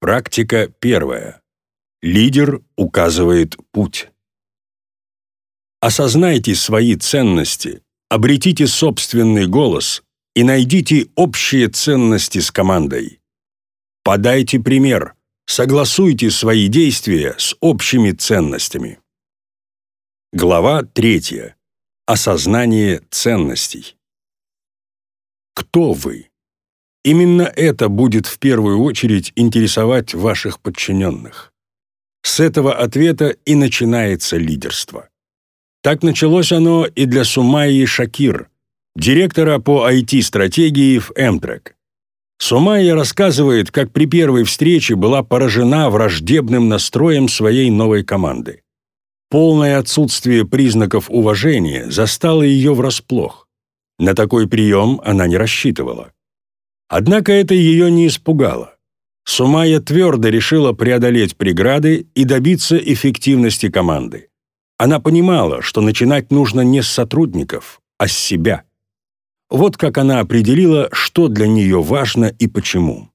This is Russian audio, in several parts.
Практика первая. Лидер указывает путь. Осознайте свои ценности, обретите собственный голос и найдите общие ценности с командой. Подайте пример, согласуйте свои действия с общими ценностями. Глава третья. Осознание ценностей. Кто вы? Именно это будет в первую очередь интересовать ваших подчиненных. С этого ответа и начинается лидерство. Так началось оно и для Сумайи Шакир, директора по IT-стратегии в Эмтрек. Сумайя рассказывает, как при первой встрече была поражена враждебным настроем своей новой команды. Полное отсутствие признаков уважения застало ее врасплох. На такой прием она не рассчитывала. Однако это ее не испугало. Сумая твердо решила преодолеть преграды и добиться эффективности команды. Она понимала, что начинать нужно не с сотрудников, а с себя. Вот как она определила, что для нее важно и почему.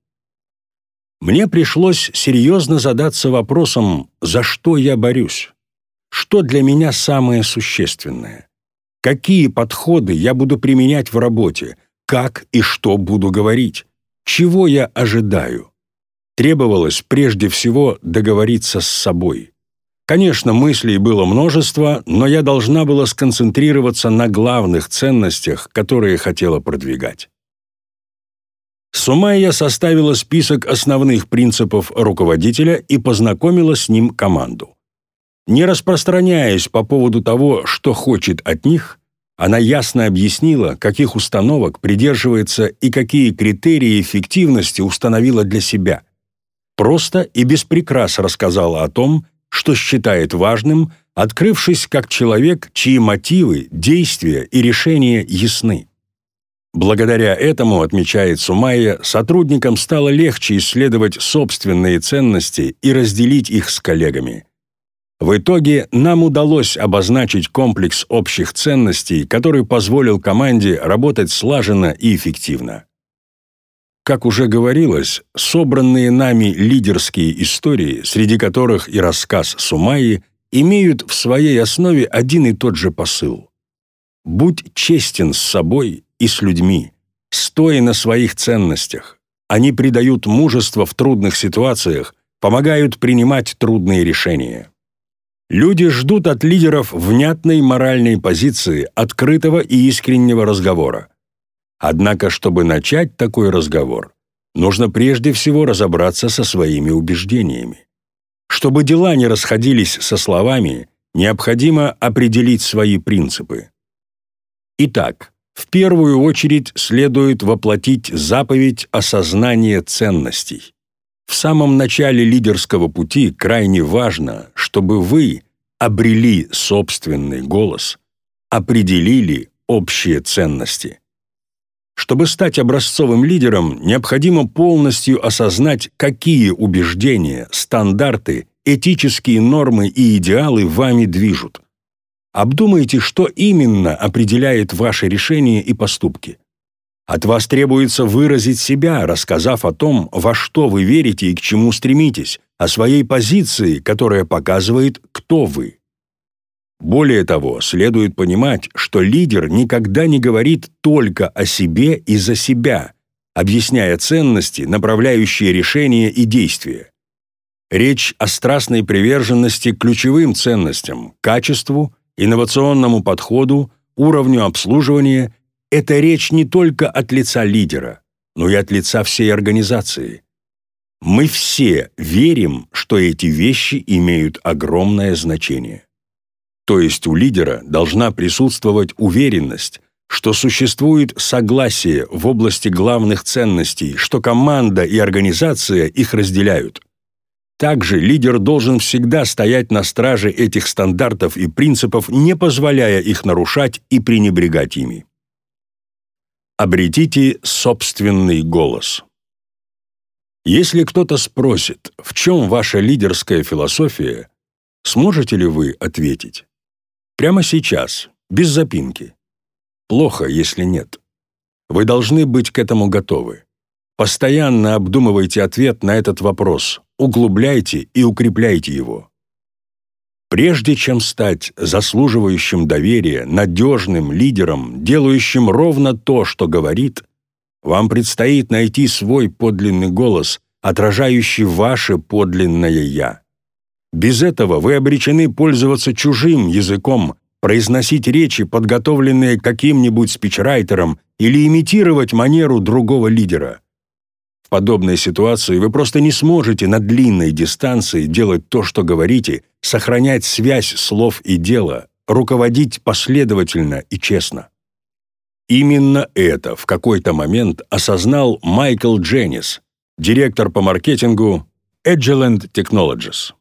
Мне пришлось серьезно задаться вопросом, за что я борюсь, что для меня самое существенное, какие подходы я буду применять в работе, как и что буду говорить, чего я ожидаю. Требовалось прежде всего договориться с собой. Конечно, мыслей было множество, но я должна была сконцентрироваться на главных ценностях, которые хотела продвигать. С ума я составила список основных принципов руководителя и познакомила с ним команду. Не распространяясь по поводу того, что хочет от них, она ясно объяснила, каких установок придерживается и какие критерии эффективности установила для себя. Просто и без прикрас рассказала о том, что считает важным, открывшись как человек, чьи мотивы, действия и решения ясны. Благодаря этому, отмечает Сумайя, сотрудникам стало легче исследовать собственные ценности и разделить их с коллегами – в итоге нам удалось обозначить комплекс общих ценностей, который позволил команде работать слаженно и эффективно. Как уже говорилось, собранные нами лидерские истории, среди которых и рассказ Сумаи, имеют в своей основе один и тот же посыл. Будь честен с собой и с людьми, стой на своих ценностях. Они придают мужество в трудных ситуациях, помогают принимать трудные решения. Люди ждут от лидеров внятной моральной позиции, открытого и искреннего разговора. Однако, чтобы начать такой разговор, нужно прежде всего разобраться со своими убеждениями. Чтобы дела не расходились со словами, необходимо определить свои принципы. Итак, в первую очередь следует воплотить заповедь осознания ценностей. В самом начале лидерского пути крайне важно, чтобы вы обрели собственный голос, определили общие ценности. Чтобы стать образцовым лидером, необходимо полностью осознать, какие убеждения, стандарты, этические нормы и идеалы вами движут. Обдумайте, что именно определяет ваши решения и поступки. От вас требуется выразить себя, рассказав о том, во что вы верите и к чему стремитесь, о своей позиции, которая показывает, кто вы. Более того, следует понимать, что лидер никогда не говорит только о себе и за себя, объясняя ценности, направляющие решения и действия. Речь о страстной приверженности к ключевым ценностям, качеству, инновационному подходу, уровню обслуживания это речь не только от лица лидера, но и от лица всей организации. Мы все верим, что эти вещи имеют огромное значение. То есть у лидера должна присутствовать уверенность, что существует согласие в области главных ценностей, что команда и организация их разделяют. Также лидер должен всегда стоять на страже этих стандартов и принципов, не позволяя их нарушать и пренебрегать ими. Обретите собственный голос. Если кто-то спросит, в чем ваша лидерская философия, сможете ли вы ответить? Прямо сейчас, без запинки. Плохо, если нет. Вы должны быть к этому готовы. Постоянно обдумывайте ответ на этот вопрос, углубляйте и укрепляйте его. Прежде чем стать заслуживающим доверия, надежным лидером, делающим ровно то, что говорит, вам предстоит найти свой подлинный голос, отражающий ваше подлинное «я». Без этого вы обречены пользоваться чужим языком, произносить речи, подготовленные каким-нибудь спичрайтером, или имитировать манеру другого лидера. Подобной ситуации вы просто не сможете на длинной дистанции делать то, что говорите, сохранять связь слов и дела, руководить последовательно и честно. Именно это в какой-то момент осознал Майкл Дженнис, директор по маркетингу Agilent Technologies.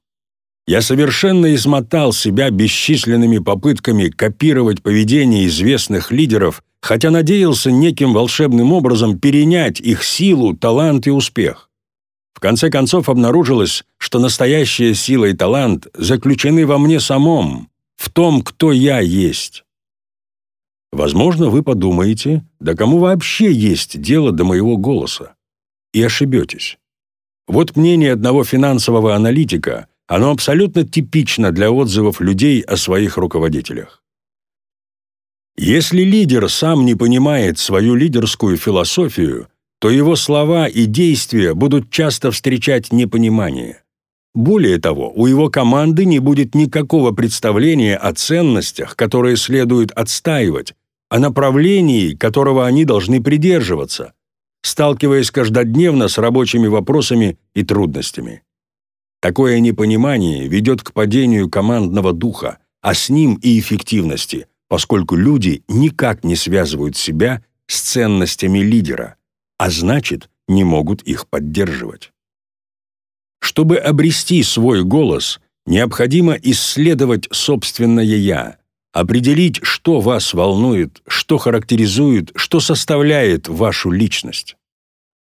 Я совершенно измотал себя бесчисленными попытками копировать поведение известных лидеров, хотя надеялся неким волшебным образом перенять их силу, талант и успех. В конце концов обнаружилось, что настоящая сила и талант заключены во мне самом, в том, кто я есть. Возможно, вы подумаете, да кому вообще есть дело до моего голоса? И ошибетесь. Вот мнение одного финансового аналитика – оно абсолютно типично для отзывов людей о своих руководителях. Если лидер сам не понимает свою лидерскую философию, то его слова и действия будут часто встречать непонимание. Более того, у его команды не будет никакого представления о ценностях, которые следует отстаивать, о направлении, которого они должны придерживаться, сталкиваясь каждодневно с рабочими вопросами и трудностями. Такое непонимание ведет к падению командного духа, а с ним и эффективности, поскольку люди никак не связывают себя с ценностями лидера, а значит, не могут их поддерживать. Чтобы обрести свой голос, необходимо исследовать собственное «я», определить, что вас волнует, что характеризует, что составляет вашу личность.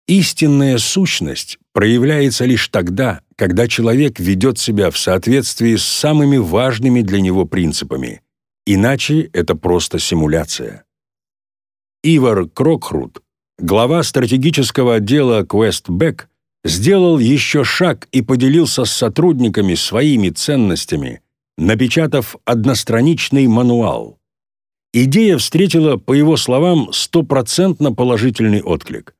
Истинная сущность проявляется лишь тогда, когда человек ведет себя в соответствии с самыми важными для него принципами. Иначе это просто симуляция. Ивар Крокхрут, глава стратегического отдела Questback, сделал еще шаг и поделился с сотрудниками своими ценностями, напечатав одностраничный мануал. Идея встретила, по его словам, стопроцентно положительный отклик.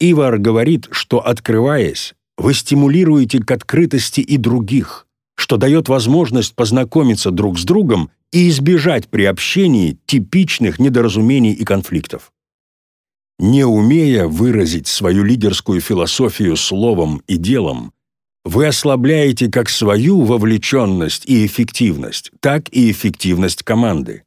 Ивар говорит, что, открываясь, вы стимулируете к открытости и других, что дает возможность познакомиться друг с другом и избежать при общении типичных недоразумений и конфликтов. Не умея выразить свою лидерскую философию словом и делом, вы ослабляете как свою вовлеченность и эффективность, так и эффективность команды.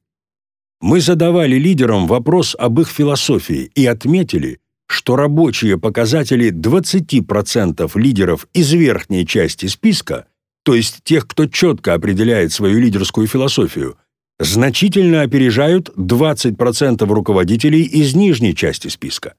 Мы задавали лидерам вопрос об их философии и отметили, что рабочие показатели 20% лидеров из верхней части списка, то есть тех, кто четко определяет свою лидерскую философию, значительно опережают 20% руководителей из нижней части списка.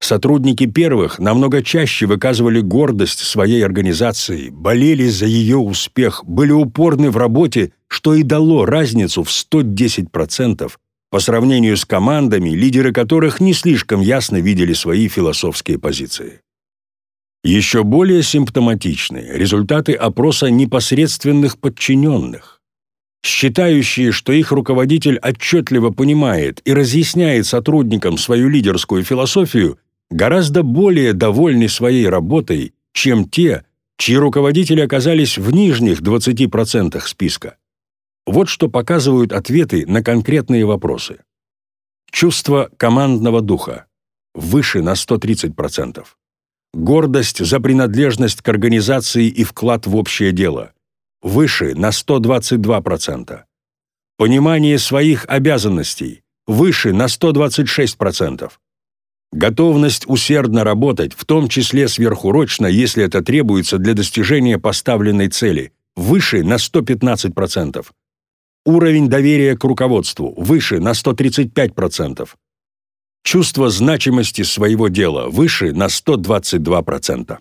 Сотрудники первых намного чаще выказывали гордость своей организации, болели за ее успех, были упорны в работе, что и дало разницу в 110%, по сравнению с командами, лидеры которых не слишком ясно видели свои философские позиции. Еще более симптоматичны результаты опроса непосредственных подчиненных. Считающие, что их руководитель отчетливо понимает и разъясняет сотрудникам свою лидерскую философию, гораздо более довольны своей работой, чем те, чьи руководители оказались в нижних 20% списка. Вот что показывают ответы на конкретные вопросы. Чувство командного духа выше на 130%. Гордость за принадлежность к организации и вклад в общее дело выше на 122%. Понимание своих обязанностей выше на 126%. Готовность усердно работать, в том числе сверхурочно, если это требуется для достижения поставленной цели, выше на 115%. Уровень доверия к руководству выше на 135%. Чувство значимости своего дела выше на 122%.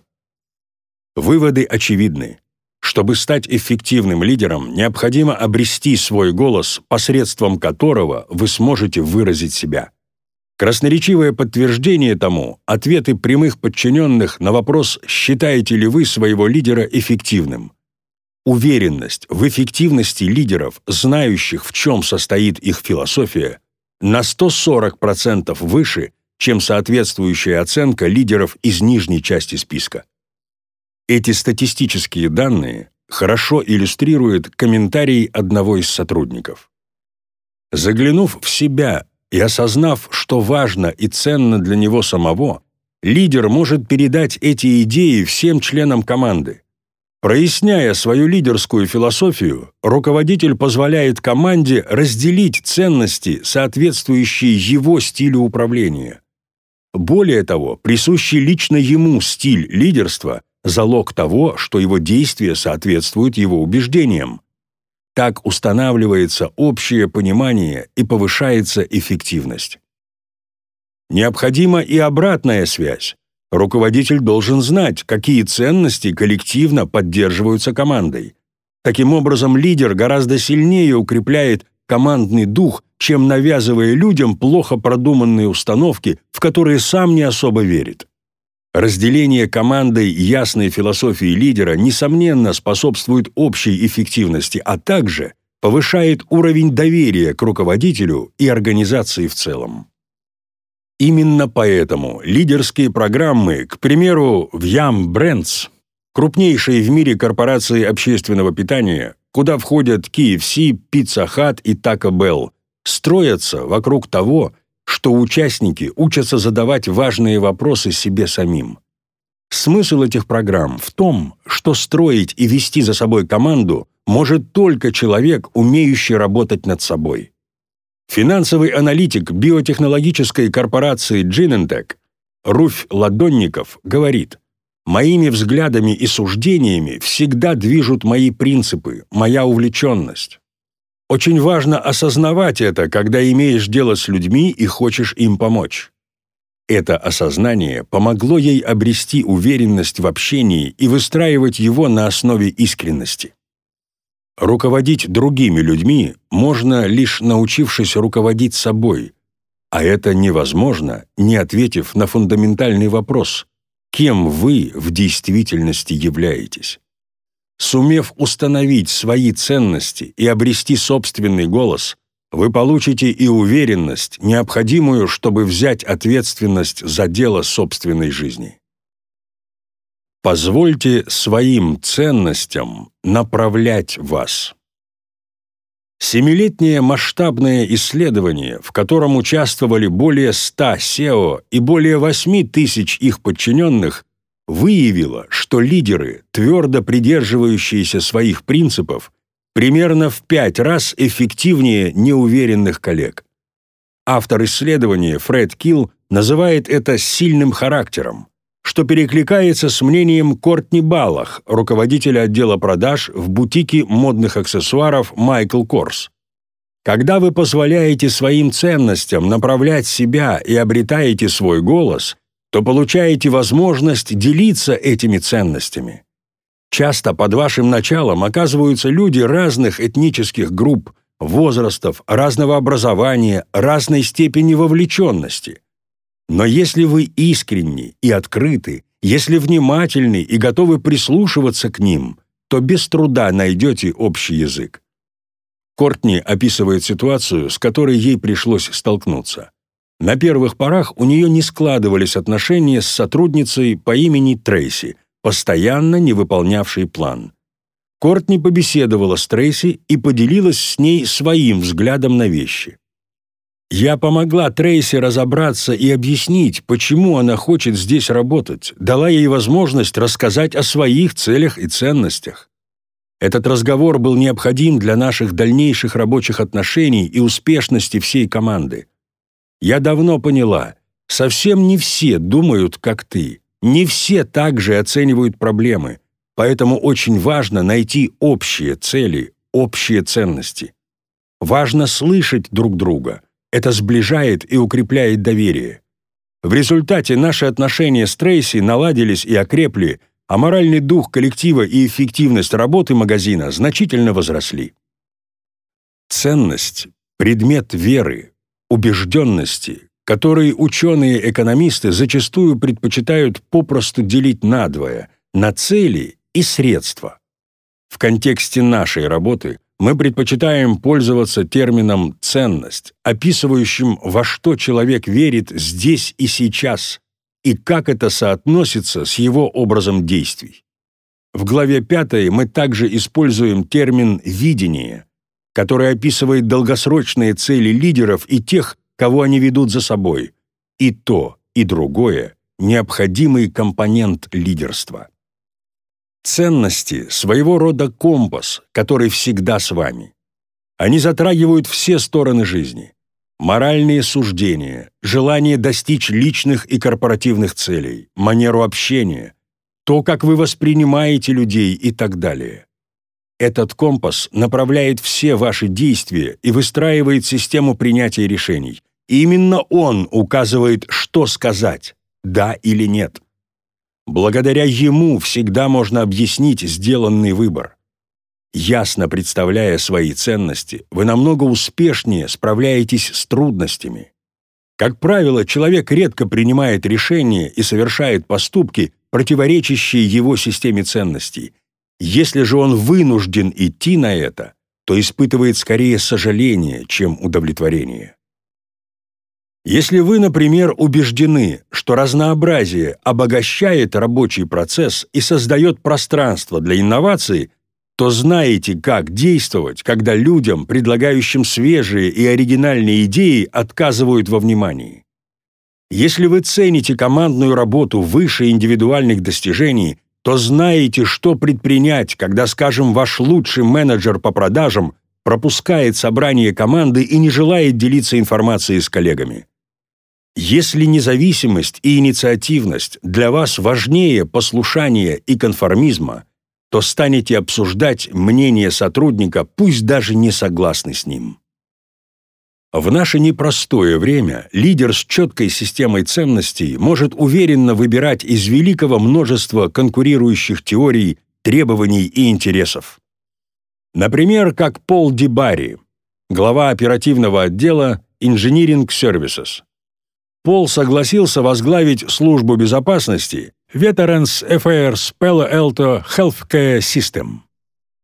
Выводы очевидны. Чтобы стать эффективным лидером, необходимо обрести свой голос, посредством которого вы сможете выразить себя. Красноречивое подтверждение тому – ответы прямых подчиненных на вопрос «Считаете ли вы своего лидера эффективным?». Уверенность в эффективности лидеров, знающих, в чем состоит их философия, на 140% выше, чем соответствующая оценка лидеров из нижней части списка. Эти статистические данные хорошо иллюстрируют комментарий одного из сотрудников. Заглянув в себя и осознав, что важно и ценно для него самого, лидер может передать эти идеи всем членам команды. Проясняя свою лидерскую философию, руководитель позволяет команде разделить ценности, соответствующие его стилю управления. Более того, присущий лично ему стиль лидерства – залог того, что его действия соответствуют его убеждениям. Так устанавливается общее понимание и повышается эффективность. Необходима и обратная связь. Руководитель должен знать, какие ценности коллективно поддерживаются командой. Таким образом, лидер гораздо сильнее укрепляет командный дух, чем навязывая людям плохо продуманные установки, в которые сам не особо верит. Разделение командой ясной философии лидера, несомненно, способствует общей эффективности, а также повышает уровень доверия к руководителю и организации в целом. Именно поэтому лидерские программы, к примеру, в Yum Brands, крупнейшие в мире корпорации общественного питания, куда входят KFC, Pizza Hut и Taco Bell, строятся вокруг того, что участники учатся задавать важные вопросы себе самим. Смысл этих программ в том, что строить и вести за собой команду может только человек, умеющий работать над собой. Финансовый аналитик биотехнологической корпорации Genentech Руфь Ладонников говорит, «Моими взглядами и суждениями всегда движут мои принципы, моя увлеченность. Очень важно осознавать это, когда имеешь дело с людьми и хочешь им помочь. Это осознание помогло ей обрести уверенность в общении и выстраивать его на основе искренности. Руководить другими людьми можно, лишь научившись руководить собой, а это невозможно, не ответив на фундаментальный вопрос «Кем вы в действительности являетесь?». Сумев установить свои ценности и обрести собственный голос, вы получите и уверенность, необходимую, чтобы взять ответственность за дело собственной жизни. Позвольте своим ценностям направлять вас. Семилетнее масштабное исследование, в котором участвовали более 100 SEO и более 8 тысяч их подчиненных, выявило, что лидеры, твердо придерживающиеся своих принципов, примерно в пять раз эффективнее неуверенных коллег. Автор исследования Фред Килл называет это сильным характером, что перекликается с мнением Кортни Баллах, руководителя отдела продаж в бутике модных аксессуаров Майкл Корс. Когда вы позволяете своим ценностям направлять себя и обретаете свой голос – то получаете возможность делиться этими ценностями. Часто под вашим началом оказываются люди разных этнических групп, возрастов, разного образования, разной степени вовлеченности. Но если вы искренни и открыты, если внимательны и готовы прислушиваться к ним, то без труда найдете общий язык. Кортни описывает ситуацию, с которой ей пришлось столкнуться. На первых порах у нее не складывались отношения с сотрудницей по имени Трейси, постоянно не выполнявшей план. Кортни побеседовала с Трейси и поделилась с ней своим взглядом на вещи. Я помогла Трейси разобраться и объяснить, почему она хочет здесь работать, дала ей возможность рассказать о своих целях и ценностях. Этот разговор был необходим для наших дальнейших рабочих отношений и успешности всей команды. Я давно поняла, совсем не все думают, как ты, не все также оценивают проблемы, поэтому очень важно найти общие цели, общие ценности. Важно слышать друг друга, это сближает и укрепляет доверие. В результате наши отношения с Трейси наладились и окрепли, а моральный дух коллектива и эффективность работы магазина значительно возросли. Ценность – предмет веры, убежденности, который ученые-экономисты зачастую предпочитают попросту делить надвое – на цели и средства. В контексте нашей работы мы предпочитаем пользоваться термином «ценность», описывающим, во что человек верит здесь и сейчас, и как это соотносится с его образом действий. В главе 5 мы также используем термин «видение», который описывает долгосрочные цели лидеров и тех, кого они ведут за собой. И то, и другое – необходимый компонент лидерства. Ценности – своего рода компас, который всегда с вами. Они затрагивают все стороны жизни. Моральные суждения, желание достичь личных и корпоративных целей, манеру общения, то, как вы воспринимаете людей и так далее. Этот компас направляет все ваши действия и выстраивает систему принятия решений. И именно он указывает, что сказать – да или нет. Благодаря ему всегда можно объяснить сделанный выбор. Ясно представляя свои ценности, вы намного успешнее справляетесь с трудностями. Как правило, человек редко принимает решения и совершает поступки, противоречащие его системе ценностей. Если же он вынужден идти на это, то испытывает скорее сожаление, чем удовлетворение. Если вы, например, убеждены, что разнообразие обогащает рабочий процесс и создает пространство для инноваций, то знаете, как действовать, когда людям, предлагающим свежие и оригинальные идеи, отказывают во внимании. Если вы цените командную работу выше индивидуальных достижений, то знаете, что предпринять, когда, скажем, ваш лучший менеджер по продажам пропускает собрание команды и не желает делиться информацией с коллегами. Если независимость и инициативность для вас важнее послушания и конформизма, то станете обсуждать мнение сотрудника, пусть даже не согласны с ним. В наше непростое время лидер с четкой системой ценностей может уверенно выбирать из великого множества конкурирующих теорий, требований и интересов. Например, как Пол Дибари, глава оперативного отдела Engineering Services. Пол согласился возглавить службу безопасности Veterans Affairs Palo Alto Healthcare System,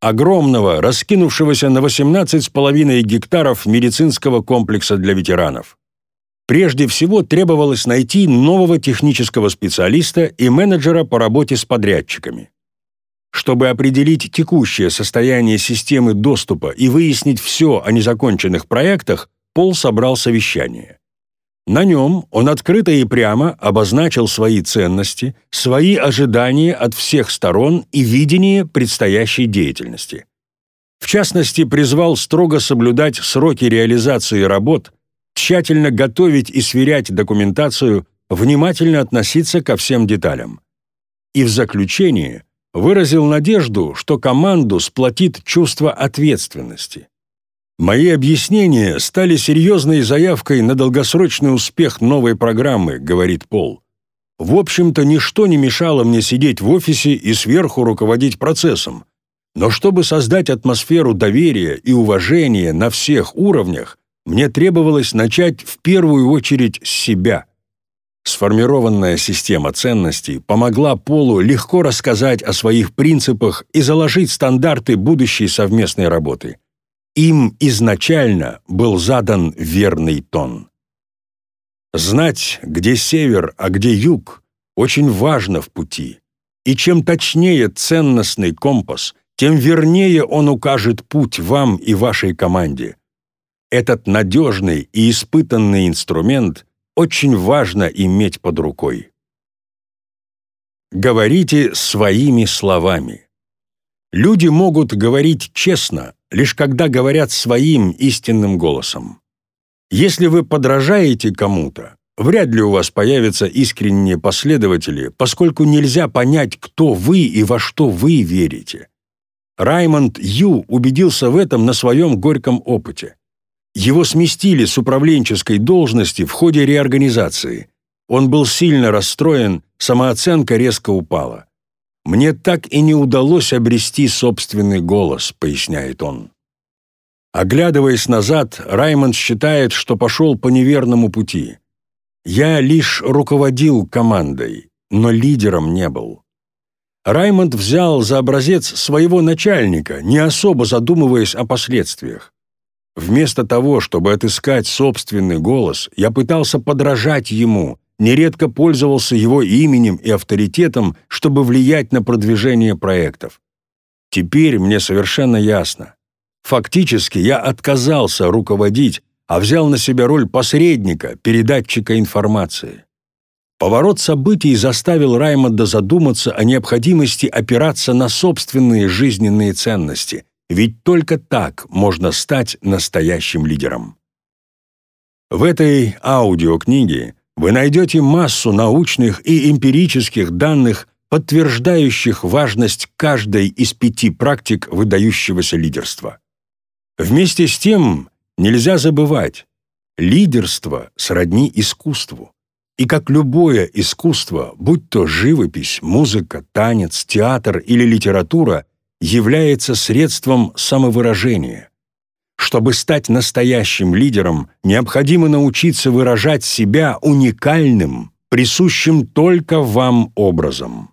огромного, раскинувшегося на 18,5 гектаров медицинского комплекса для ветеранов. Прежде всего требовалось найти нового технического специалиста и менеджера по работе с подрядчиками. Чтобы определить текущее состояние системы доступа и выяснить все о незаконченных проектах, Пол собрал совещание. На нем он открыто и прямо обозначил свои ценности, свои ожидания от всех сторон и видение предстоящей деятельности. В частности, призвал строго соблюдать сроки реализации работ, тщательно готовить и сверять документацию, внимательно относиться ко всем деталям. И в заключение выразил надежду, что команду сплотит чувство ответственности – Мои объяснения стали серьезной заявкой на долгосрочный успех новой программы, говорит Пол. В общем-то, ничто не мешало мне сидеть в офисе и сверху руководить процессом. Но чтобы создать атмосферу доверия и уважения на всех уровнях, мне требовалось начать в первую очередь с себя. Сформированная система ценностей помогла Полу легко рассказать о своих принципах и заложить стандарты будущей совместной работы. Им изначально был задан верный тон. Знать, где север, а где юг, очень важно в пути. И чем точнее ценностный компас, тем вернее он укажет путь вам и вашей команде. Этот надежный и испытанный инструмент очень важно иметь под рукой. Говорите своими словами. Люди могут говорить честно, лишь когда говорят своим истинным голосом. Если вы подражаете кому-то, вряд ли у вас появятся искренние последователи, поскольку нельзя понять, кто вы и во что вы верите. Раймонд Ю убедился в этом на своем горьком опыте. Его сместили с управленческой должности в ходе реорганизации. Он был сильно расстроен, самооценка резко упала. «Мне так и не удалось обрести собственный голос», — поясняет он. Оглядываясь назад, Раймонд считает, что пошел по неверному пути. Я лишь руководил командой, но лидером не был. Раймонд взял за образец своего начальника, не особо задумываясь о последствиях. Вместо того, чтобы отыскать собственный голос, я пытался подражать ему, нередко пользовался его именем и авторитетом, чтобы влиять на продвижение проектов. Теперь мне совершенно ясно. Фактически я отказался руководить, а взял на себя роль посредника, передатчика информации. Поворот событий заставил Раймонда задуматься о необходимости опираться на собственные жизненные ценности, ведь только так можно стать настоящим лидером. В этой аудиокниге вы найдете массу научных и эмпирических данных, подтверждающих важность каждой из пяти практик выдающегося лидерства. Вместе с тем нельзя забывать, лидерство сродни искусству. И как любое искусство, будь то живопись, музыка, танец, театр или литература, является средством самовыражения. Чтобы стать настоящим лидером, необходимо научиться выражать себя уникальным, присущим только вам образом.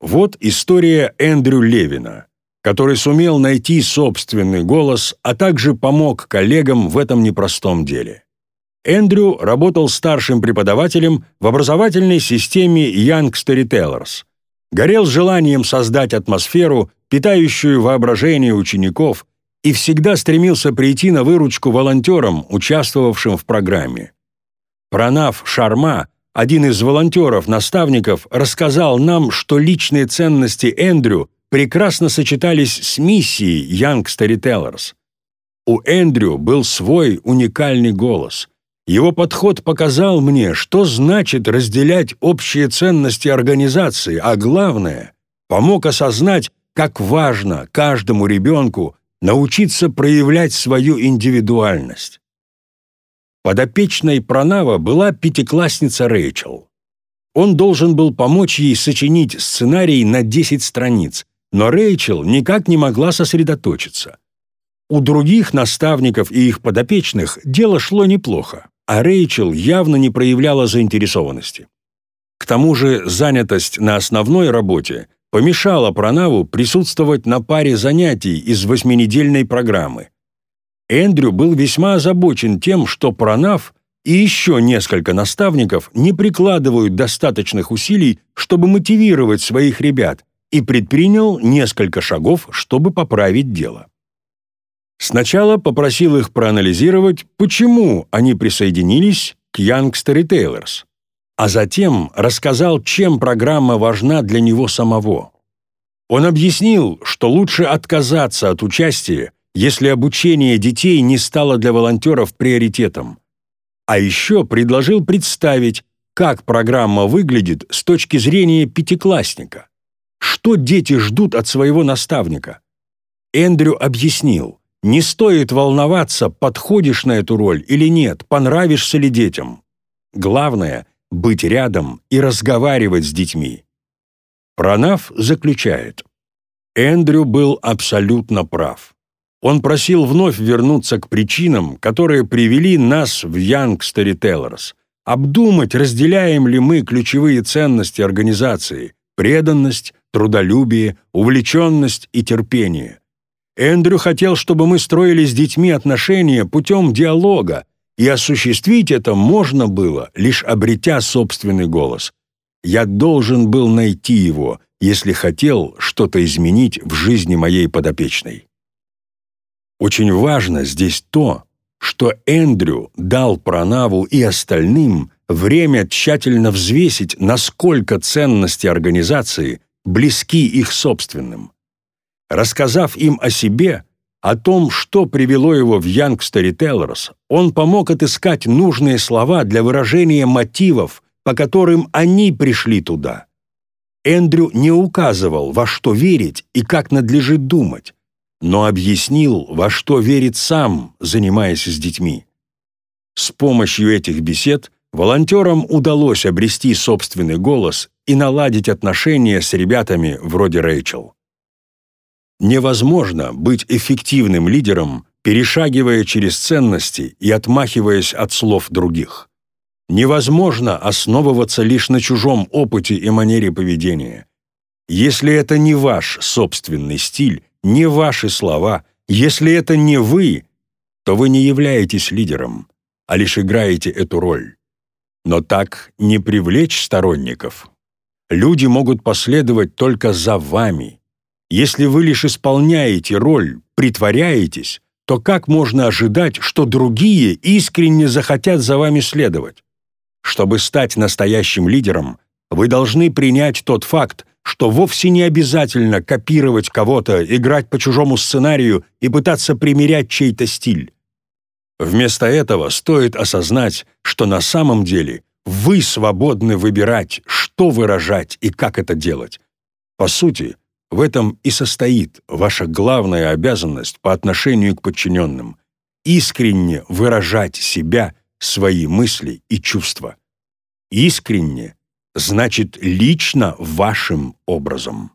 Вот история Эндрю Левина, который сумел найти собственный голос, а также помог коллегам в этом непростом деле. Эндрю работал старшим преподавателем в образовательной системе Young Storytellers. Горел желанием создать атмосферу, питающую воображение учеников, и всегда стремился прийти на выручку волонтерам, участвовавшим в программе. Пранав Шарма, один из волонтеров-наставников, рассказал нам, что личные ценности Эндрю прекрасно сочетались с миссией Young Storytellers. У Эндрю был свой уникальный голос – его подход показал мне, что значит разделять общие ценности организации, а главное, помог осознать, как важно каждому ребенку научиться проявлять свою индивидуальность. Подопечной Пранава была пятиклассница Рэйчел. Он должен был помочь ей сочинить сценарий на 10 страниц, но Рэйчел никак не могла сосредоточиться. У других наставников и их подопечных дело шло неплохо а Рэйчел явно не проявляла заинтересованности. К тому же занятость на основной работе помешала Пранаву присутствовать на паре занятий из восьминедельной программы. Эндрю был весьма озабочен тем, что Пранав и еще несколько наставников не прикладывают достаточных усилий, чтобы мотивировать своих ребят, и предпринял несколько шагов, чтобы поправить дело. Сначала попросил их проанализировать, почему они присоединились к Young Storytellers, а затем рассказал, чем программа важна для него самого. Он объяснил, что лучше отказаться от участия, если обучение детей не стало для волонтеров приоритетом. А еще предложил представить, как программа выглядит с точки зрения пятиклассника. Что дети ждут от своего наставника? Эндрю объяснил – не стоит волноваться, подходишь на эту роль или нет, понравишься ли детям. Главное — быть рядом и разговаривать с детьми. Пранав заключает. Эндрю был абсолютно прав. Он просил вновь вернуться к причинам, которые привели нас в Young Storytellers, обдумать, разделяем ли мы ключевые ценности организации – преданность, трудолюбие, увлеченность и терпение – Эндрю хотел, чтобы мы строили с детьми отношения путем диалога, и осуществить это можно было, лишь обретя собственный голос. Я должен был найти его, если хотел что-то изменить в жизни моей подопечной. Очень важно здесь то, что Эндрю дал Пранаву и остальным время тщательно взвесить, насколько ценности организации близки их собственным. Рассказав им о себе, о том, что привело его в Young Storytellers, он помог отыскать нужные слова для выражения мотивов, по которым они пришли туда. Эндрю не указывал, во что верить и как надлежит думать, но объяснил, во что верит сам, занимаясь с детьми. С помощью этих бесед волонтерам удалось обрести собственный голос и наладить отношения с ребятами вроде Рэйчел. Невозможно быть эффективным лидером, перешагивая через ценности и отмахиваясь от слов других. Невозможно основываться лишь на чужом опыте и манере поведения. Если это не ваш собственный стиль, не ваши слова, если это не вы, то вы не являетесь лидером, а лишь играете эту роль. Но так не привлечь сторонников. Люди могут последовать только за вами. Если вы лишь исполняете роль, притворяетесь, то как можно ожидать, что другие искренне захотят за вами следовать? Чтобы стать настоящим лидером, вы должны принять тот факт, что вовсе не обязательно копировать кого-то, играть по чужому сценарию и пытаться примерять чей-то стиль. Вместо этого стоит осознать, что на самом деле вы свободны выбирать, что выражать и как это делать. По сути, в этом и состоит ваша главная обязанность по отношению к подчиненным – искренне выражать себя, свои мысли и чувства. Искренне значит лично вашим образом.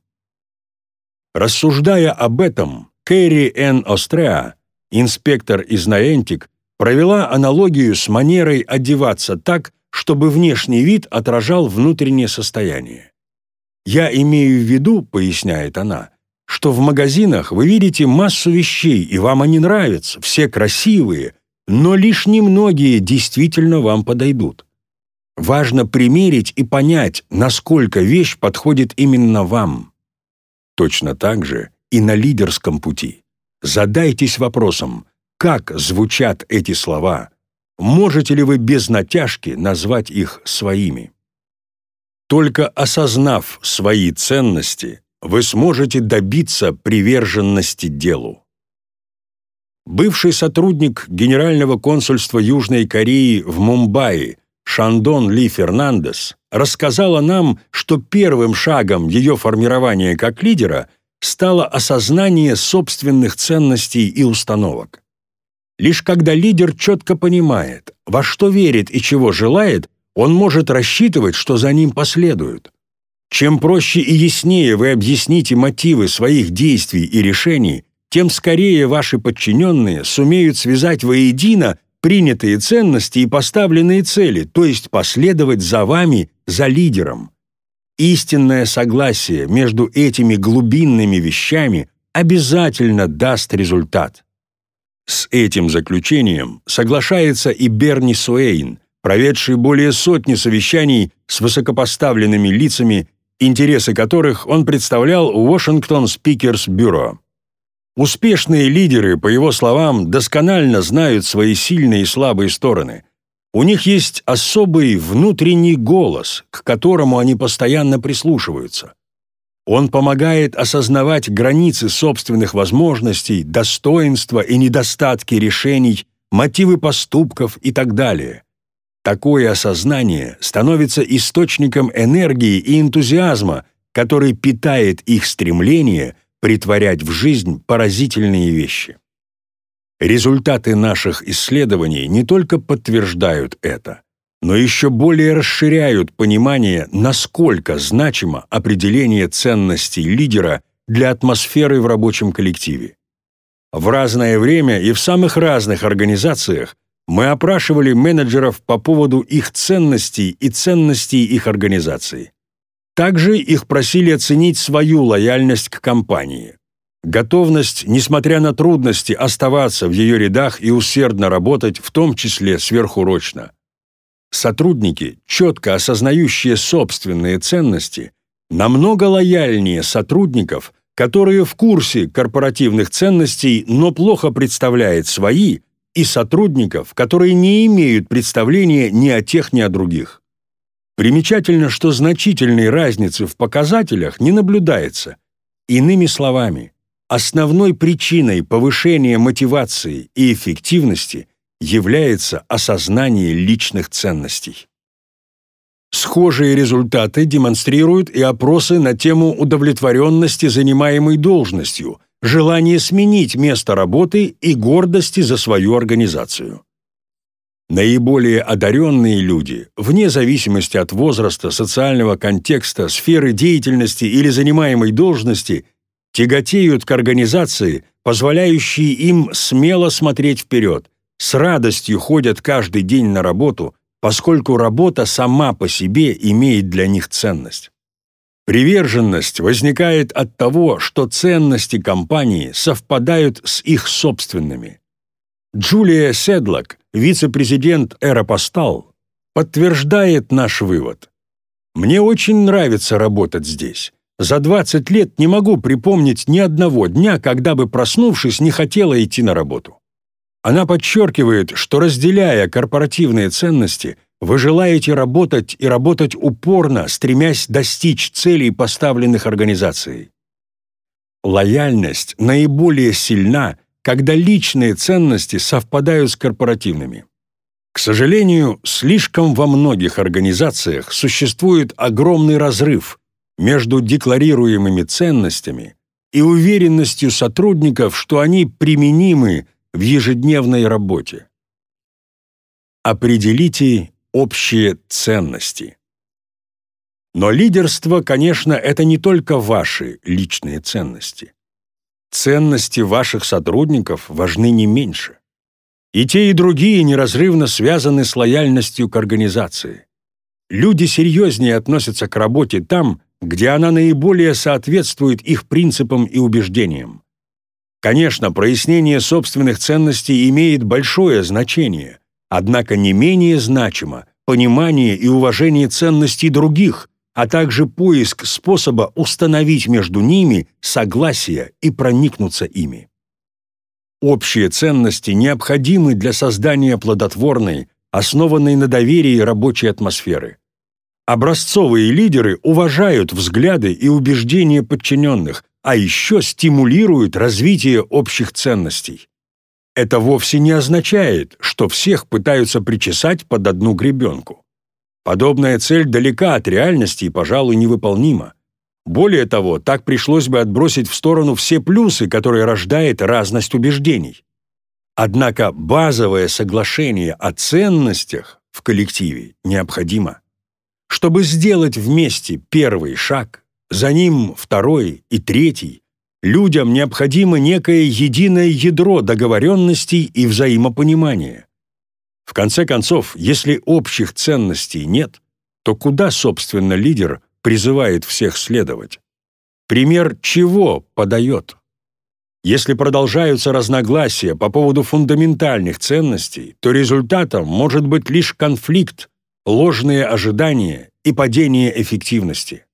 Рассуждая об этом, Кэрри Н. Остреа, инспектор из Наэнтик, провела аналогию с манерой одеваться так, чтобы внешний вид отражал внутреннее состояние. «Я имею в виду, — поясняет она, — что в магазинах вы видите массу вещей, и вам они нравятся, все красивые, но лишь немногие действительно вам подойдут. Важно примерить и понять, насколько вещь подходит именно вам. Точно так же и на лидерском пути. Задайтесь вопросом, как звучат эти слова, можете ли вы без натяжки назвать их своими. Только осознав свои ценности, вы сможете добиться приверженности делу. Бывший сотрудник Генерального консульства Южной Кореи в Мумбаи Шандон Ли Фернандес рассказала нам, что первым шагом ее формирования как лидера стало осознание собственных ценностей и установок. Лишь когда лидер четко понимает, во что верит и чего желает, он может рассчитывать, что за ним последуют. Чем проще и яснее вы объясните мотивы своих действий и решений, тем скорее ваши подчиненные сумеют связать воедино принятые ценности и поставленные цели, то есть последовать за вами, за лидером. Истинное согласие между этими глубинными вещами обязательно даст результат. С этим заключением соглашается и Берни Суэйн, проведший более сотни совещаний с высокопоставленными лицами, интересы которых он представлял в Washington Speakers Bureau. Успешные лидеры, по его словам, досконально знают свои сильные и слабые стороны. У них есть особый внутренний голос, к которому они постоянно прислушиваются. Он помогает осознавать границы собственных возможностей, достоинства и недостатки решений, мотивы поступков и так далее. Такое осознание становится источником энергии и энтузиазма, который питает их стремление – притворять в жизнь поразительные вещи. Результаты наших исследований не только подтверждают это, но еще более расширяют понимание, насколько значимо определение ценностей лидера для атмосферы в рабочем коллективе. В разное время и в самых разных организациях мы опрашивали менеджеров по поводу их ценностей и ценностей их организации. Также их просили оценить свою лояльность к компании. Готовность, несмотря на трудности, оставаться в ее рядах и усердно работать, в том числе сверхурочно. Сотрудники, четко осознающие собственные ценности, намного лояльнее сотрудников, которые в курсе корпоративных ценностей, но плохо представляют свои, и сотрудников, которые не имеют представления ни о тех, ни о других. Примечательно, что значительной разницы в показателях не наблюдается. Иными словами, основной причиной повышения мотивации и эффективности является осознание личных ценностей. Схожие результаты демонстрируют и опросы на тему удовлетворенности занимаемой должностью, желания сменить место работы и гордости за свою организацию. Наиболее одаренные люди, вне зависимости от возраста, социального контекста, сферы деятельности или занимаемой должности, тяготеют к организации, позволяющей им смело смотреть вперед, с радостью ходят каждый день на работу, поскольку работа сама по себе имеет для них ценность. Приверженность возникает от того, что ценности компании совпадают с их собственными. Джулия Седлок, вице-президент Эропостал, подтверждает наш вывод. «Мне очень нравится работать здесь. За 20 лет не могу припомнить ни одного дня, когда бы, проснувшись, не хотела идти на работу. Она подчеркивает, что разделяя корпоративные ценности, вы желаете работать и работать упорно, стремясь достичь целей, поставленных организацией. Лояльность наиболее сильна, когда личные ценности совпадают с корпоративными. К сожалению, слишком во многих организациях существует огромный разрыв между декларируемыми ценностями и уверенностью сотрудников, что они применимы в ежедневной работе. Определите общие ценности. Но лидерство, конечно, это не только ваши личные ценности. Ценности ваших сотрудников важны не меньше. И те, и другие неразрывно связаны с лояльностью к организации. Люди серьезнее относятся к работе там, где она наиболее соответствует их принципам и убеждениям. Конечно, прояснение собственных ценностей имеет большое значение, однако не менее значимо понимание и уважение ценностей других, а также поиск способа установить между ними согласие и проникнуться ими. Общие ценности необходимы для создания плодотворной, основанной на доверии рабочей атмосферы. Образцовые лидеры уважают взгляды и убеждения подчиненных, а еще стимулируют развитие общих ценностей. Это вовсе не означает, что всех пытаются причесать под одну гребенку. Подобная цель далека от реальности и, пожалуй, невыполнима. Более того, так пришлось бы отбросить в сторону все плюсы, которые рождает разность убеждений. Однако базовое соглашение о ценностях в коллективе необходимо. Чтобы сделать вместе первый шаг, за ним второй и третий, людям необходимо некое единое ядро договоренностей и взаимопонимания. В конце концов, если общих ценностей нет, то куда, собственно, лидер призывает всех следовать? Пример чего подает? Если продолжаются разногласия по поводу фундаментальных ценностей, то результатом может быть лишь конфликт, ложные ожидания и падение эффективности.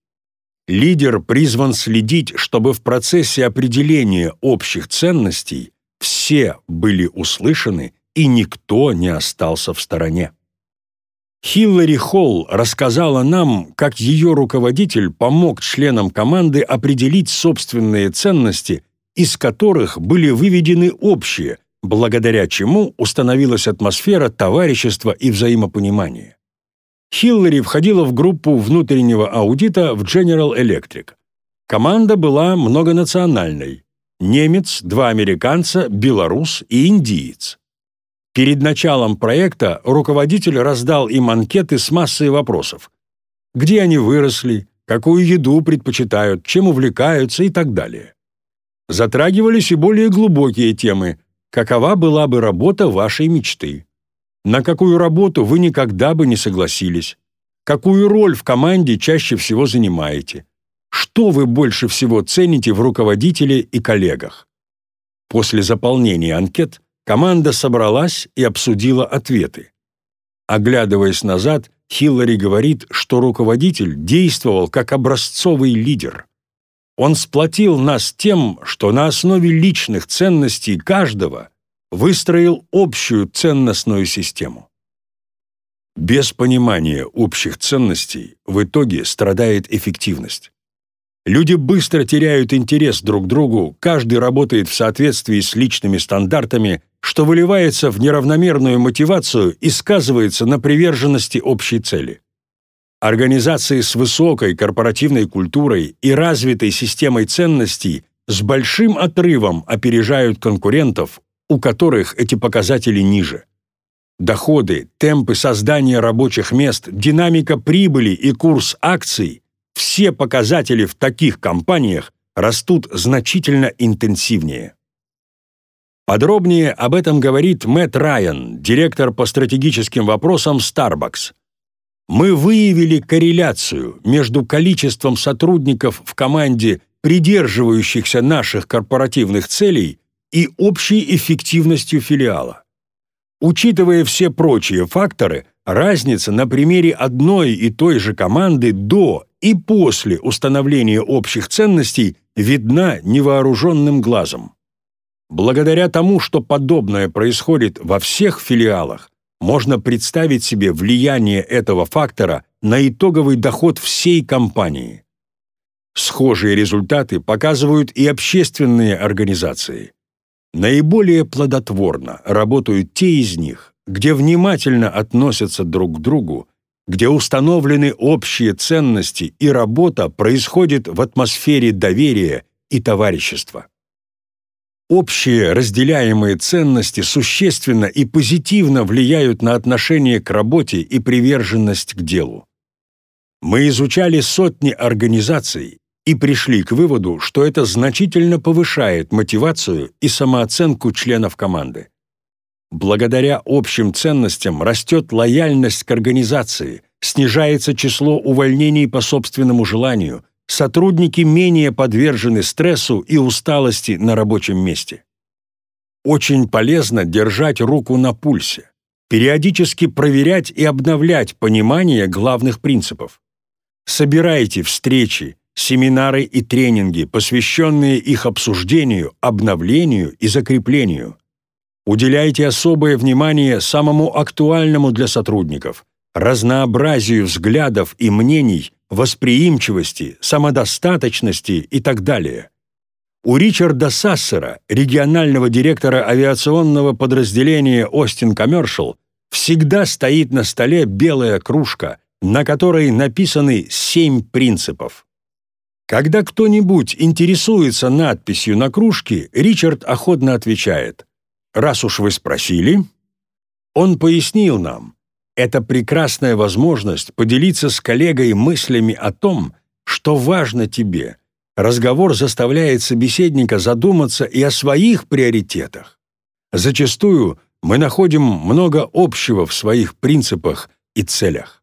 Лидер призван следить, чтобы в процессе определения общих ценностей все были услышаны и никто не остался в стороне. Хиллари Холл рассказала нам, как ее руководитель помог членам команды определить собственные ценности, из которых были выведены общие, благодаря чему установилась атмосфера товарищества и взаимопонимания. Хиллари входила в группу внутреннего аудита в General Electric. Команда была многонациональной. Немец, два американца, белорус и индиец. Перед началом проекта руководитель раздал им анкеты с массой вопросов. Где они выросли, какую еду предпочитают, чем увлекаются и так далее. Затрагивались и более глубокие темы. Какова была бы работа вашей мечты? На какую работу вы никогда бы не согласились? Какую роль в команде чаще всего занимаете? Что вы больше всего цените в руководителе и коллегах? После заполнения анкет команда собралась и обсудила ответы. Оглядываясь назад, Хиллари говорит, что руководитель действовал как образцовый лидер. Он сплотил нас тем, что на основе личных ценностей каждого – выстроил общую ценностную систему. Без понимания общих ценностей в итоге страдает эффективность. Люди быстро теряют интерес друг к другу, каждый работает в соответствии с личными стандартами, что выливается в неравномерную мотивацию и сказывается на приверженности общей цели. Организации с высокой корпоративной культурой и развитой системой ценностей с большим отрывом опережают конкурентов, у которых эти показатели ниже. Доходы, темпы создания рабочих мест, динамика прибыли и курс акций – все показатели в таких компаниях растут значительно интенсивнее. Подробнее об этом говорит Мэтт Райан, директор по стратегическим вопросам Starbucks. Мы выявили корреляцию между количеством сотрудников в команде, придерживающихся наших корпоративных целей, и общей эффективностью филиала. Учитывая все прочие факторы, разница на примере одной и той же команды до и после установления общих ценностей видна невооруженным глазом. Благодаря тому, что подобное происходит во всех филиалах, можно представить себе влияние этого фактора на итоговый доход всей компании. Схожие результаты показывают и общественные организации. Наиболее плодотворно работают те из них, где внимательно относятся друг к другу, где установлены общие ценности и работа происходит в атмосфере доверия и товарищества. Общие разделяемые ценности существенно и позитивно влияют на отношение к работе и приверженность к делу. Мы изучали сотни организаций и пришли к выводу, что это значительно повышает мотивацию и самооценку членов команды. Благодаря общим ценностям растет лояльность к организации, снижается число увольнений по собственному желанию – сотрудники менее подвержены стрессу и усталости на рабочем месте. Очень полезно держать руку на пульсе, периодически проверять и обновлять понимание главных принципов. Собирайте встречи, семинары и тренинги, посвященные их обсуждению, обновлению и закреплению. Уделяйте особое внимание самому актуальному для сотрудников – разнообразию взглядов и мнений восприимчивости, самодостаточности и так далее. У Ричарда Сассера, регионального директора авиационного подразделения Austin Commercial, всегда стоит на столе белая кружка, на которой написаны семь принципов. Когда кто-нибудь интересуется надписью на кружке, Ричард охотно отвечает «Раз уж вы спросили». Он пояснил нам, это прекрасная возможность поделиться с коллегой мыслями о том, что важно тебе. Разговор заставляет собеседника задуматься и о своих приоритетах. Зачастую мы находим много общего в своих принципах и целях.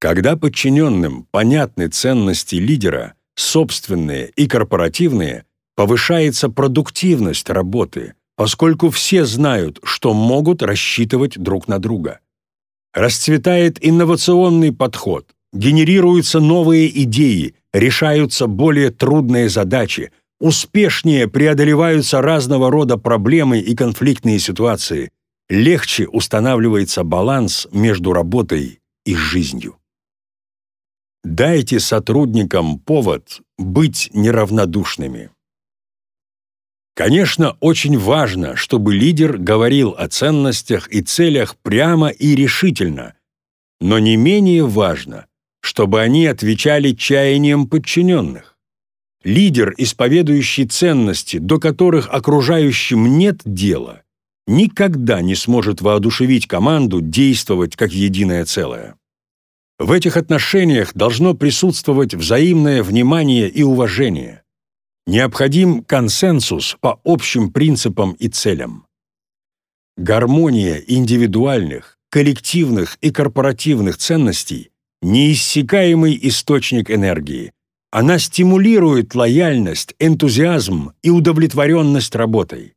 Когда подчиненным понятны ценности лидера, собственные и корпоративные, повышается продуктивность работы, поскольку все знают, что могут рассчитывать друг на друга. Расцветает инновационный подход, генерируются новые идеи, решаются более трудные задачи, успешнее преодолеваются разного рода проблемы и конфликтные ситуации, легче устанавливается баланс между работой и жизнью. Дайте сотрудникам повод быть неравнодушными. Конечно, очень важно, чтобы лидер говорил о ценностях и целях прямо и решительно, но не менее важно, чтобы они отвечали чаяниям подчиненных. Лидер, исповедующий ценности, до которых окружающим нет дела, никогда не сможет воодушевить команду действовать как единое целое. В этих отношениях должно присутствовать взаимное внимание и уважение необходим консенсус по общим принципам и целям. Гармония индивидуальных, коллективных и корпоративных ценностей – неиссякаемый источник энергии. Она стимулирует лояльность, энтузиазм и удовлетворенность работой.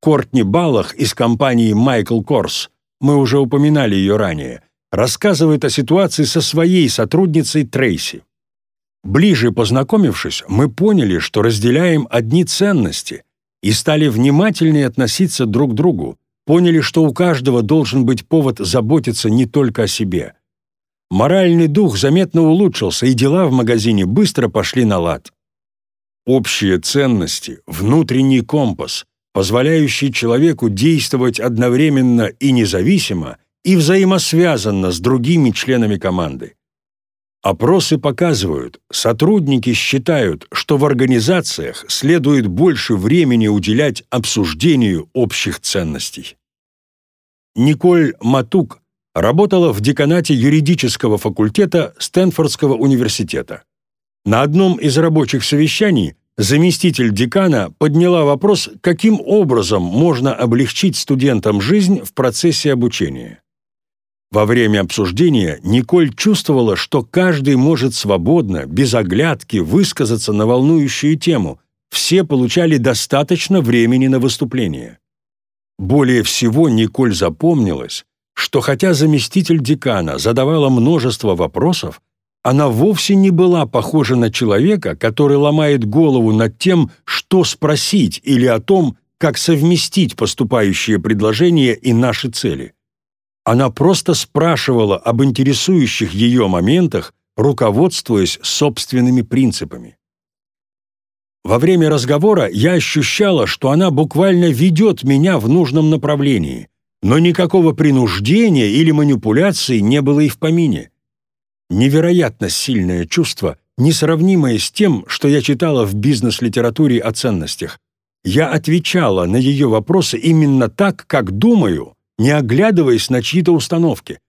Кортни Баллах из компании Michael Kors, мы уже упоминали ее ранее, рассказывает о ситуации со своей сотрудницей Трейси. Ближе познакомившись, мы поняли, что разделяем одни ценности и стали внимательнее относиться друг к другу, поняли, что у каждого должен быть повод заботиться не только о себе. Моральный дух заметно улучшился, и дела в магазине быстро пошли на лад. Общие ценности, внутренний компас, позволяющий человеку действовать одновременно и независимо, и взаимосвязанно с другими членами команды. Опросы показывают, сотрудники считают, что в организациях следует больше времени уделять обсуждению общих ценностей. Николь Матук работала в деканате юридического факультета Стэнфордского университета. На одном из рабочих совещаний заместитель декана подняла вопрос, каким образом можно облегчить студентам жизнь в процессе обучения. Во время обсуждения Николь чувствовала, что каждый может свободно, без оглядки, высказаться на волнующую тему. Все получали достаточно времени на выступление. Более всего Николь запомнилась, что хотя заместитель декана задавала множество вопросов, она вовсе не была похожа на человека, который ломает голову над тем, что спросить или о том, как совместить поступающие предложения и наши цели. Она просто спрашивала об интересующих ее моментах, руководствуясь собственными принципами. Во время разговора я ощущала, что она буквально ведет меня в нужном направлении, но никакого принуждения или манипуляции не было и в помине. Невероятно сильное чувство, несравнимое с тем, что я читала в бизнес-литературе о ценностях. Я отвечала на ее вопросы именно так, как думаю, не оглядываясь на чьи-то установки.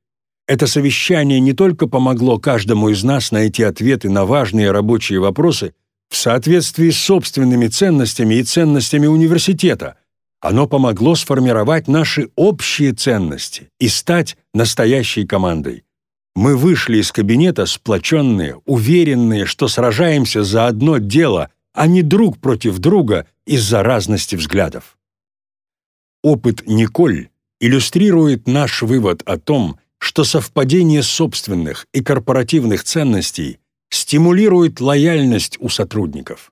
Это совещание не только помогло каждому из нас найти ответы на важные рабочие вопросы в соответствии с собственными ценностями и ценностями университета, оно помогло сформировать наши общие ценности и стать настоящей командой. Мы вышли из кабинета сплоченные, уверенные, что сражаемся за одно дело, а не друг против друга из-за разности взглядов. Опыт Николь иллюстрирует наш вывод о том, что совпадение собственных и корпоративных ценностей стимулирует лояльность у сотрудников.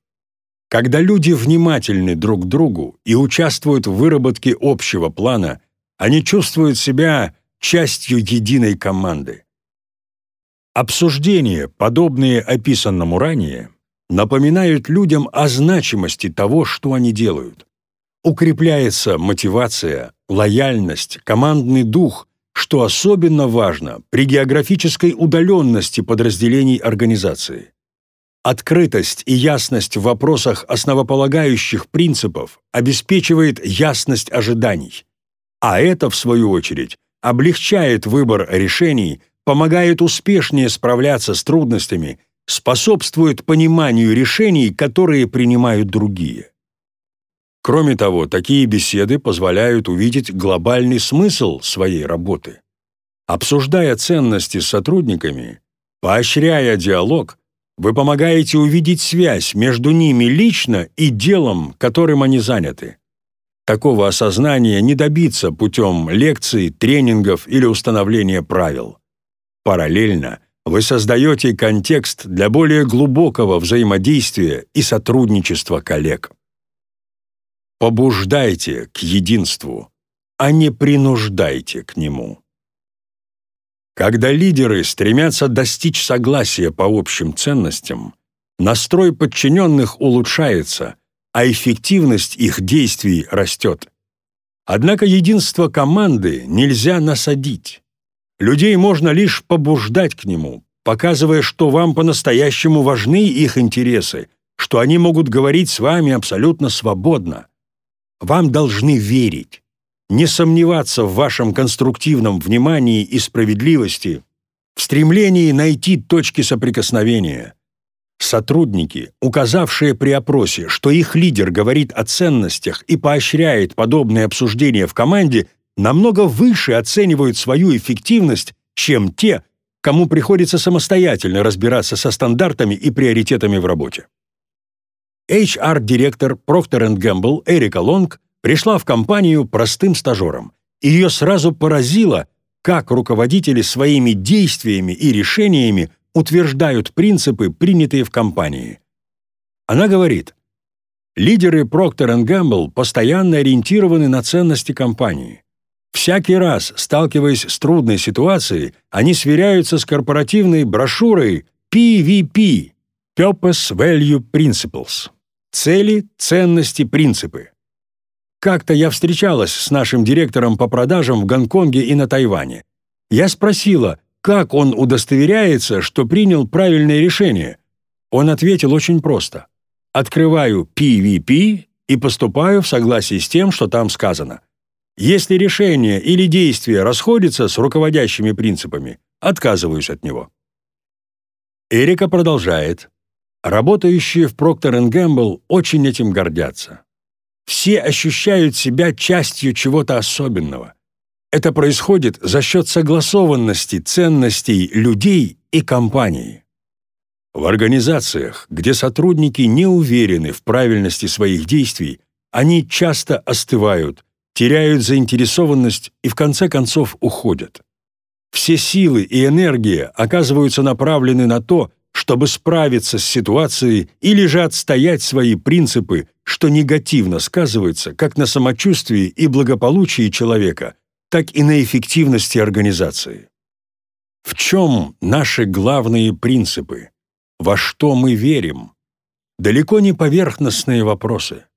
Когда люди внимательны друг к другу и участвуют в выработке общего плана, они чувствуют себя частью единой команды. Обсуждения, подобные описанному ранее, напоминают людям о значимости того, что они делают. Укрепляется мотивация, лояльность, командный дух, что особенно важно при географической удаленности подразделений организации. Открытость и ясность в вопросах основополагающих принципов обеспечивает ясность ожиданий, а это, в свою очередь, облегчает выбор решений, помогает успешнее справляться с трудностями, способствует пониманию решений, которые принимают другие. Кроме того, такие беседы позволяют увидеть глобальный смысл своей работы. Обсуждая ценности с сотрудниками, поощряя диалог, вы помогаете увидеть связь между ними лично и делом, которым они заняты. Такого осознания не добиться путем лекций, тренингов или установления правил. Параллельно вы создаете контекст для более глубокого взаимодействия и сотрудничества коллег. Побуждайте к единству, а не принуждайте к нему. Когда лидеры стремятся достичь согласия по общим ценностям, настрой подчиненных улучшается, а эффективность их действий растет. Однако единство команды нельзя насадить. Людей можно лишь побуждать к нему, показывая, что вам по-настоящему важны их интересы, что они могут говорить с вами абсолютно свободно. Вам должны верить, не сомневаться в вашем конструктивном внимании и справедливости, в стремлении найти точки соприкосновения. Сотрудники, указавшие при опросе, что их лидер говорит о ценностях и поощряет подобные обсуждения в команде, намного выше оценивают свою эффективность, чем те, кому приходится самостоятельно разбираться со стандартами и приоритетами в работе. HR-директор Procter Gamble Эрика Лонг пришла в компанию простым стажером. Ее сразу поразило, как руководители своими действиями и решениями утверждают принципы, принятые в компании. Она говорит, лидеры Procter Gamble постоянно ориентированы на ценности компании. Всякий раз, сталкиваясь с трудной ситуацией, они сверяются с корпоративной брошюрой PVP – Purpose Value Principles. Цели, ценности, принципы. Как-то я встречалась с нашим директором по продажам в Гонконге и на Тайване. Я спросила, как он удостоверяется, что принял правильное решение. Он ответил очень просто. «Открываю PVP и поступаю в согласии с тем, что там сказано. Если решение или действие расходится с руководящими принципами, отказываюсь от него». Эрика продолжает. Работающие в Procter Gamble очень этим гордятся. Все ощущают себя частью чего-то особенного. Это происходит за счет согласованности ценностей людей и компаний. В организациях, где сотрудники не уверены в правильности своих действий, они часто остывают, теряют заинтересованность и в конце концов уходят. Все силы и энергия оказываются направлены на то, чтобы справиться с ситуацией или же отстоять свои принципы, что негативно сказывается как на самочувствии и благополучии человека, так и на эффективности организации. В чем наши главные принципы? Во что мы верим? Далеко не поверхностные вопросы.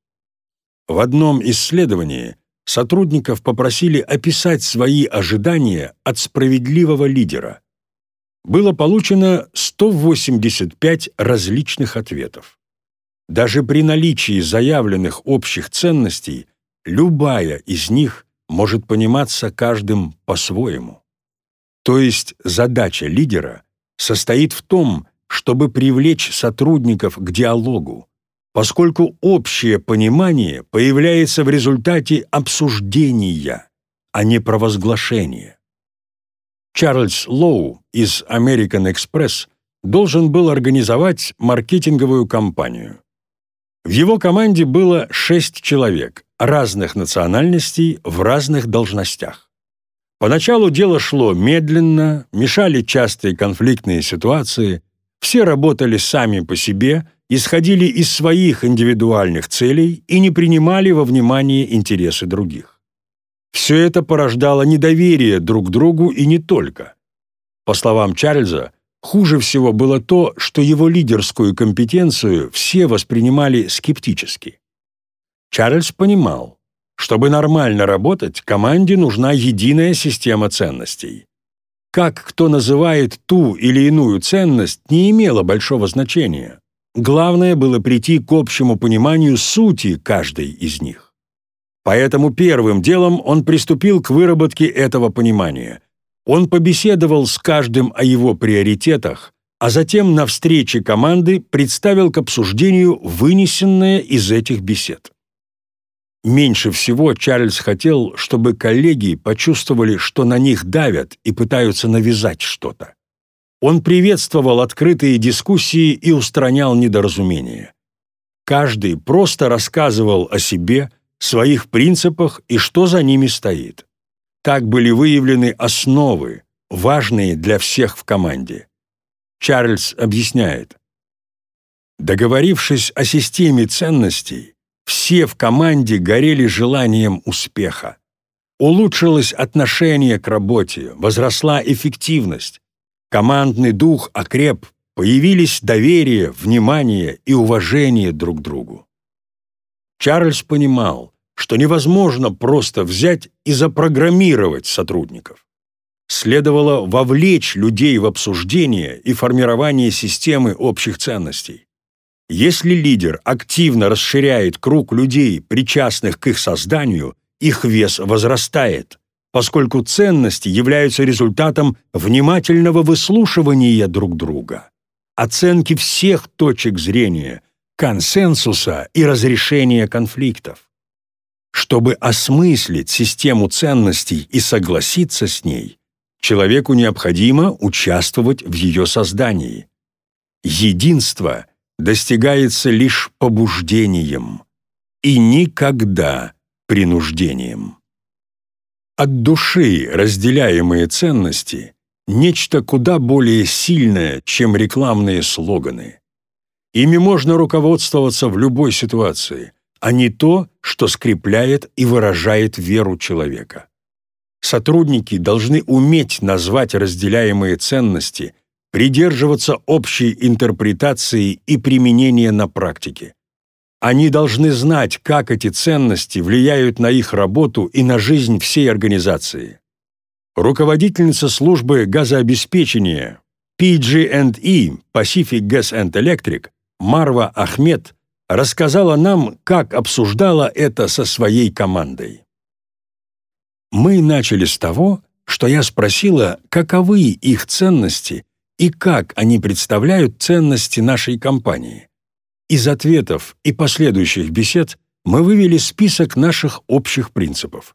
В одном исследовании сотрудников попросили описать свои ожидания от справедливого лидера. Было получено 185 различных ответов. Даже при наличии заявленных общих ценностей любая из них может пониматься каждым по-своему. То есть задача лидера состоит в том, чтобы привлечь сотрудников к диалогу, поскольку общее понимание появляется в результате обсуждения, а не провозглашения. Чарльз Лоу из American Express должен был организовать маркетинговую кампанию. В его команде было шесть человек разных национальностей в разных должностях. Поначалу дело шло медленно, мешали частые конфликтные ситуации, все работали сами по себе, исходили из своих индивидуальных целей и не принимали во внимание интересы других. Все это порождало недоверие друг к другу и не только. По словам Чарльза, хуже всего было то, что его лидерскую компетенцию все воспринимали скептически. Чарльз понимал, чтобы нормально работать, команде нужна единая система ценностей. Как кто называет ту или иную ценность, не имело большого значения. Главное было прийти к общему пониманию сути каждой из них. Поэтому первым делом он приступил к выработке этого понимания. Он побеседовал с каждым о его приоритетах, а затем на встрече команды представил к обсуждению вынесенное из этих бесед. Меньше всего Чарльз хотел, чтобы коллеги почувствовали, что на них давят и пытаются навязать что-то. Он приветствовал открытые дискуссии и устранял недоразумения. Каждый просто рассказывал о себе, своих принципах и что за ними стоит. Так были выявлены основы, важные для всех в команде. Чарльз объясняет. Договорившись о системе ценностей, все в команде горели желанием успеха. Улучшилось отношение к работе, возросла эффективность. Командный дух окреп, появились доверие, внимание и уважение друг к другу. Чарльз понимал, что невозможно просто взять и запрограммировать сотрудников. Следовало вовлечь людей в обсуждение и формирование системы общих ценностей. Если лидер активно расширяет круг людей, причастных к их созданию, их вес возрастает, поскольку ценности являются результатом внимательного выслушивания друг друга, оценки всех точек зрения, консенсуса и разрешения конфликтов. Чтобы осмыслить систему ценностей и согласиться с ней, человеку необходимо участвовать в ее создании. Единство – достигается лишь побуждением и никогда принуждением. От души разделяемые ценности – нечто куда более сильное, чем рекламные слоганы. Ими можно руководствоваться в любой ситуации, а не то, что скрепляет и выражает веру человека. Сотрудники должны уметь назвать разделяемые ценности придерживаться общей интерпретации и применения на практике. Они должны знать, как эти ценности влияют на их работу и на жизнь всей организации. Руководительница службы газообеспечения PG&E Pacific Gas and Electric Марва Ахмед рассказала нам, как обсуждала это со своей командой. Мы начали с того, что я спросила, каковы их ценности и как они представляют ценности нашей компании. Из ответов и последующих бесед мы вывели список наших общих принципов.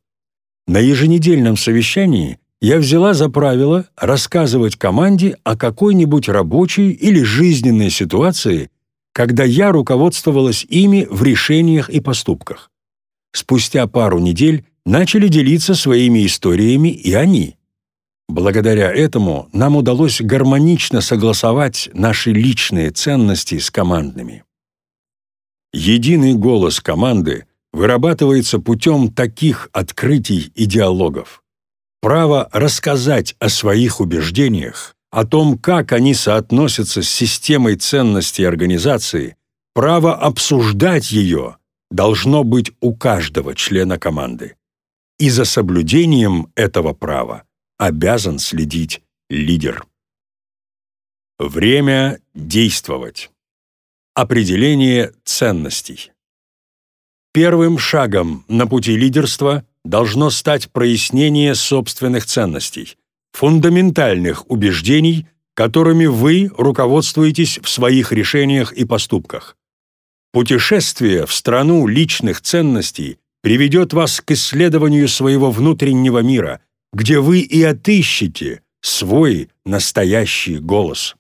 На еженедельном совещании я взяла за правило рассказывать команде о какой-нибудь рабочей или жизненной ситуации, когда я руководствовалась ими в решениях и поступках. Спустя пару недель начали делиться своими историями и они. Благодаря этому нам удалось гармонично согласовать наши личные ценности с командными. Единый голос команды вырабатывается путем таких открытий и диалогов. Право рассказать о своих убеждениях, о том, как они соотносятся с системой ценностей организации, право обсуждать ее должно быть у каждого члена команды. И за соблюдением этого права обязан следить лидер. Время действовать. Определение ценностей. Первым шагом на пути лидерства должно стать прояснение собственных ценностей, фундаментальных убеждений, которыми вы руководствуетесь в своих решениях и поступках. Путешествие в страну личных ценностей приведет вас к исследованию своего внутреннего мира, где вы и отыщете свой настоящий голос.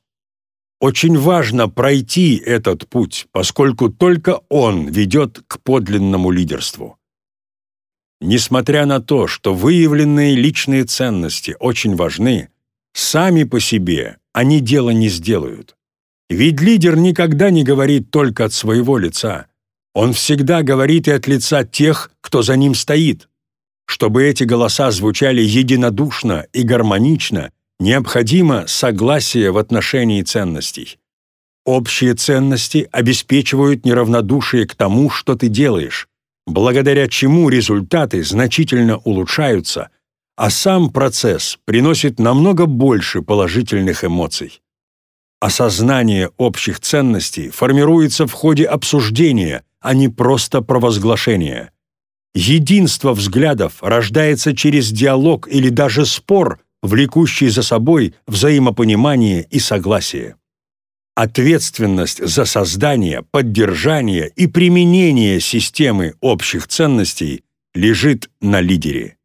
Очень важно пройти этот путь, поскольку только он ведет к подлинному лидерству. Несмотря на то, что выявленные личные ценности очень важны, сами по себе они дело не сделают. Ведь лидер никогда не говорит только от своего лица. Он всегда говорит и от лица тех, кто за ним стоит. Чтобы эти голоса звучали единодушно и гармонично, необходимо согласие в отношении ценностей. Общие ценности обеспечивают неравнодушие к тому, что ты делаешь, благодаря чему результаты значительно улучшаются, а сам процесс приносит намного больше положительных эмоций. Осознание общих ценностей формируется в ходе обсуждения, а не просто провозглашения. Единство взглядов рождается через диалог или даже спор, влекущий за собой взаимопонимание и согласие. Ответственность за создание, поддержание и применение системы общих ценностей лежит на лидере.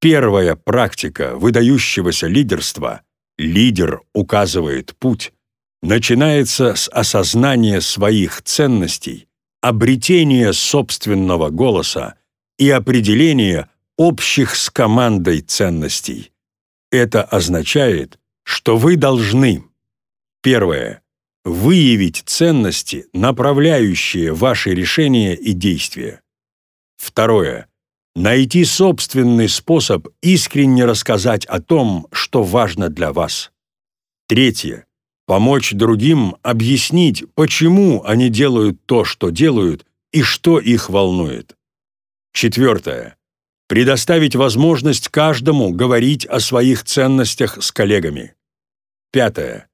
Первая практика выдающегося лидерства «лидер указывает путь» начинается с осознания своих ценностей, обретения собственного голоса и определения общих с командой ценностей. Это означает, что вы должны первое выявить ценности, направляющие ваши решения и действия. Второе найти собственный способ искренне рассказать о том, что важно для вас. Третье помочь другим объяснить, почему они делают то, что делают, и что их волнует. Четвертое предоставить возможность каждому говорить о своих ценностях с коллегами. Пятое.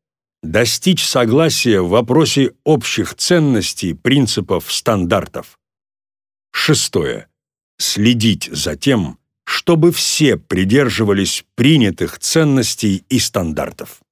Достичь согласия в вопросе общих ценностей, принципов, стандартов. Шестое. Следить за тем, чтобы все придерживались принятых ценностей и стандартов.